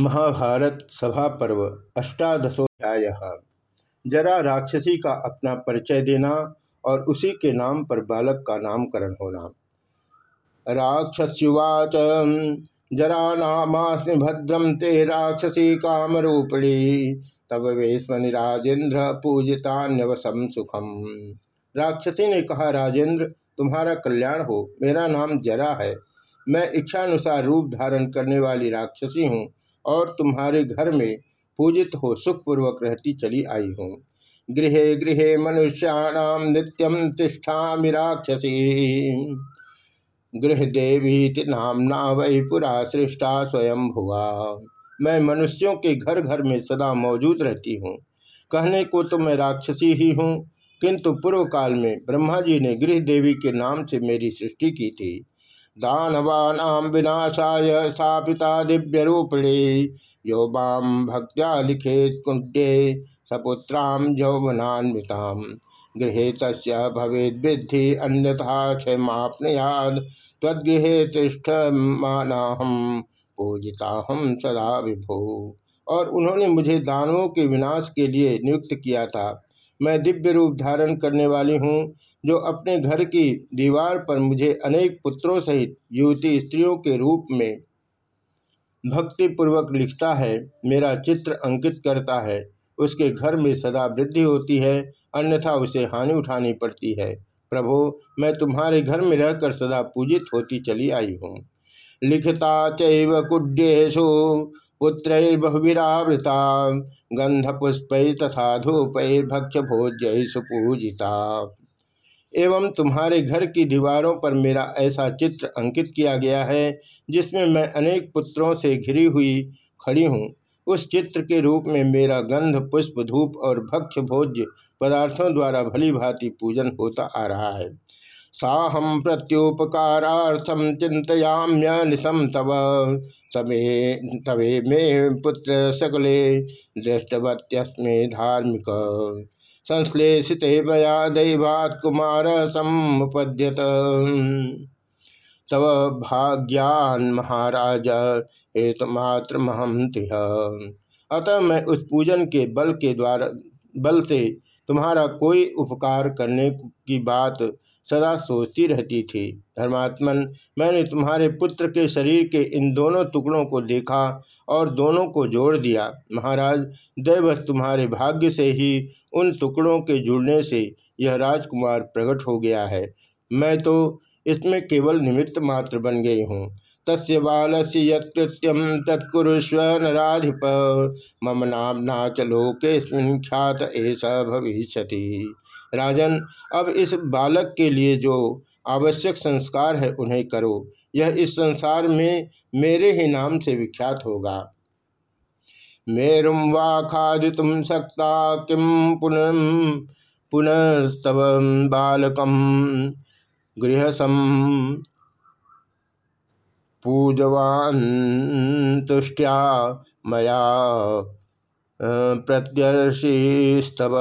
महाभारत सभा पर्व, अष्टादशोध्याय। जरा राक्षसी का अपना परिचय देना और उसी के नाम पर बालक का नामकरण होना। राक्षस्युवाच, जरा नामास्मि भद्रम ते राक्षसी काम रूपणी तब वेस्मनि राजेंद्र पूजितान्यवसम सुखम। राक्षसी ने कहा राजेंद्र तुम्हारा कल्याण हो, मेरा नाम जरा है। मैं इच्छानुसार रूप धारण करने वाली राक्षसी हूँ और तुम्हारे घर में पूजित हो, सुखपूर्वक रहती चली आई हूँ। गृह गृह मनुष्याणाम नित्यम तिष्ठा राक्षसी। गृह देवी नामना वही पुरा सृष्टा स्वयं भुआ मैं मनुष्यों के घर घर में सदा मौजूद रहती हूँ। कहने को तो मैं राक्षसी ही हूँ, किंतु पूर्व काल में ब्रह्मा जी ने गृह देवी के नाम से मेरी सृष्टि की थी। दानवानाम विनाशाय स्थापिता दिव्य रूपिणी यो बाम भक्त्या लिखेत कुंडे सपुत्राम यौवनान्विताम। गृहे तस् भवेद्वृद्धि अन्यथा क्षमापनयाद। तद्गृहे तिष्ठ मानाहम पूजिता हम सदा विभो। और उन्होंने मुझे दानवों के विनाश के लिए नियुक्त किया था। मैं दिव्य रूप धारण करने वाली हूँ। जो अपने घर की दीवार पर मुझे अनेक पुत्रों सहित युवती स्त्रियों के रूप में भक्ति पूर्वक लिखता है, मेरा चित्र अंकित करता है। उसके घर में सदा वृद्धि होती है, अन्यथा उसे हानि उठानी पड़ती है। प्रभो, मैं तुम्हारे घर में रहकर सदा पूजित होती चली आई हूँ। लिखता चैव कुड्येशु पुत्रैर्बहुविरावृता गंधपुष्प तथा धूपैर्भक्ष भोज्य सुपूजिता। एवं तुम्हारे घर की दीवारों पर मेरा ऐसा चित्र अंकित किया गया है, जिसमें मैं अनेक पुत्रों से घिरी हुई खड़ी हूँ। उस चित्र के रूप में मेरा गंध, पुष्प, धूप और भक्ष भोज्य पदार्थों द्वारा भली भांति पूजन होता आ रहा है। साहम प्रत्युपकारार्थम चिंतयाम्य निशम तव। तमे, तवे मे पुत्र सकले दृष्टवत्यस्मे धार्मिक। संश्लेषित मया दैवात कुमार समुपद्यत तव भाग्यान महाराज एकमात्र महम तिह। अतः मैं उस पूजन के बल के द्वारा, बल से तुम्हारा कोई उपकार करने की बात सदा सोचती रहती थी, धर्मात्मन, मैंने तुम्हारे पुत्र के शरीर के इन दोनों टुकड़ों को देखा और दोनों को जोड़ दिया। महाराज दैवश तुम्हारे भाग्य से ही उन टुकड़ों के जुड़ने से यह राजकुमार प्रकट हो गया है। मैं तो इसमें केवल निमित्त मात्र बन गई हूँ। तस्य से यत्यम तत्कुरुष्व नाधिप मम नामना च लोके ख्यात ऐसा भविष्य राजन, अब इस बालक के लिए जो आवश्यक संस्कार है उन्हें करो। यह इस संसार में मेरे ही नाम से विख्यात होगा। मेरुम वा तुम सकता किम पुनः पुनस्तव बालकम गृहसम पूजवान तुष्टिया मया प्रत्यर्षिस्तव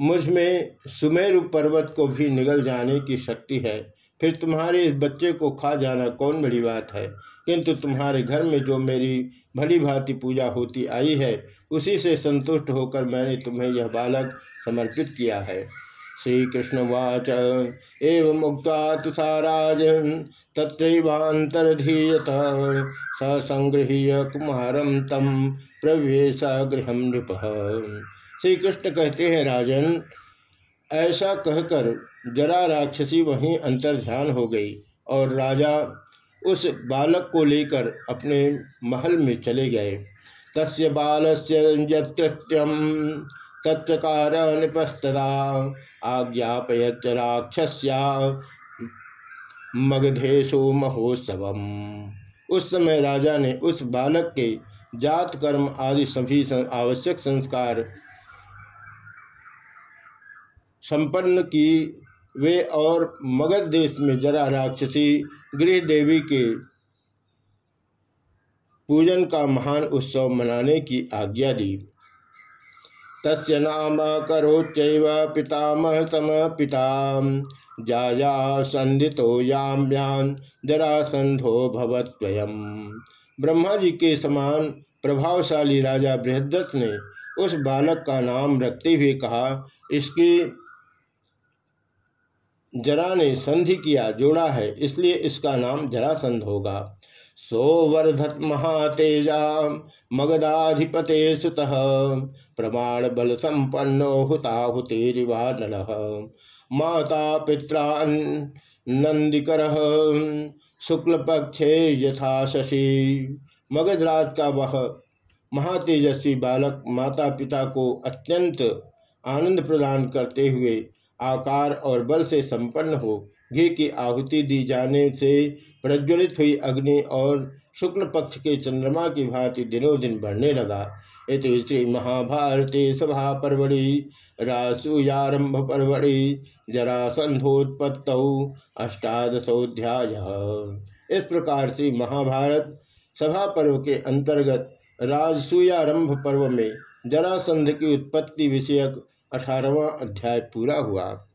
मुझमें सुमेरु पर्वत को भी निगल जाने की शक्ति है। फिर तुम्हारे इस बच्चे को खा जाना कौन बड़ी बात है? किंतु तुम्हारे घर में जो मेरी भली भांति पूजा होती आई है, उसी से संतुष्ट होकर मैंने तुम्हें यह बालक समर्पित किया है। श्री कृष्ण वाच। एवं मुक्ता तुषाराज तत्रैवांतरधीयत ससंगृह्य कुमारम तम प्रवेश गृह नृप। श्री कृष्ण कहते हैं, राजन, ऐसा कहकर जरा राक्षसी वहीं अंतर ध्यान हो गई और राजा उस बालक को लेकर अपने महल में चले गए। तस्य बालस्य यत्कृत्यम तत्कार निपस्तदा आज्ञापयत राक्षस्या मगधेशो महोत्सव उस समय राजा ने उस बालक के जात कर्म आदि सभी आवश्यक संस्कार संपन्न की, वे और मगध देश में जरा राक्षसी गृह देवी के पूजन का महान उत्सव मनाने की आज्ञा दी। तस्य नाम करोच्चैव पितामह सम पिता जाया संदितो याम्यान जरासंधो भवत्वयम् ब्रह्मा जी के समान प्रभावशाली राजा बृहदत्त ने उस बालक का नाम रखते हुए कहा, इसकी जरा ने संधि किया, जोड़ा है, इसलिए इसका नाम जरासंध होगा। सोवर्धत महातेजा, मगधाधिपते सुत, प्रमाण बल संपन्नो हुताहुतिरिवा नल। माता पिता नंदिकर शुक्ल पक्षे यथा शशि। मगधराज का वह महातेजस्वी बालक माता पिता को अत्यंत आनंद प्रदान करते हुए आकार और बल से संपन्न हो, घी की आहुति दी जाने से प्रज्वलित हुई अग्नि और शुक्ल पक्ष के चंद्रमा की भांति दिनों दिन बढ़ने लगा। इति श्री महाभारती सभा परवड़ी रासूयारंभ परवड़ी जरासंधोत्पत्त अष्टादशोध्याय इस प्रकार से महाभारत सभा पर्व के अंतर्गत राजसूयारंभ पर्व में जरासंध की उत्पत्ति विषयक अठारहवा अध्याय पूरा हुआ।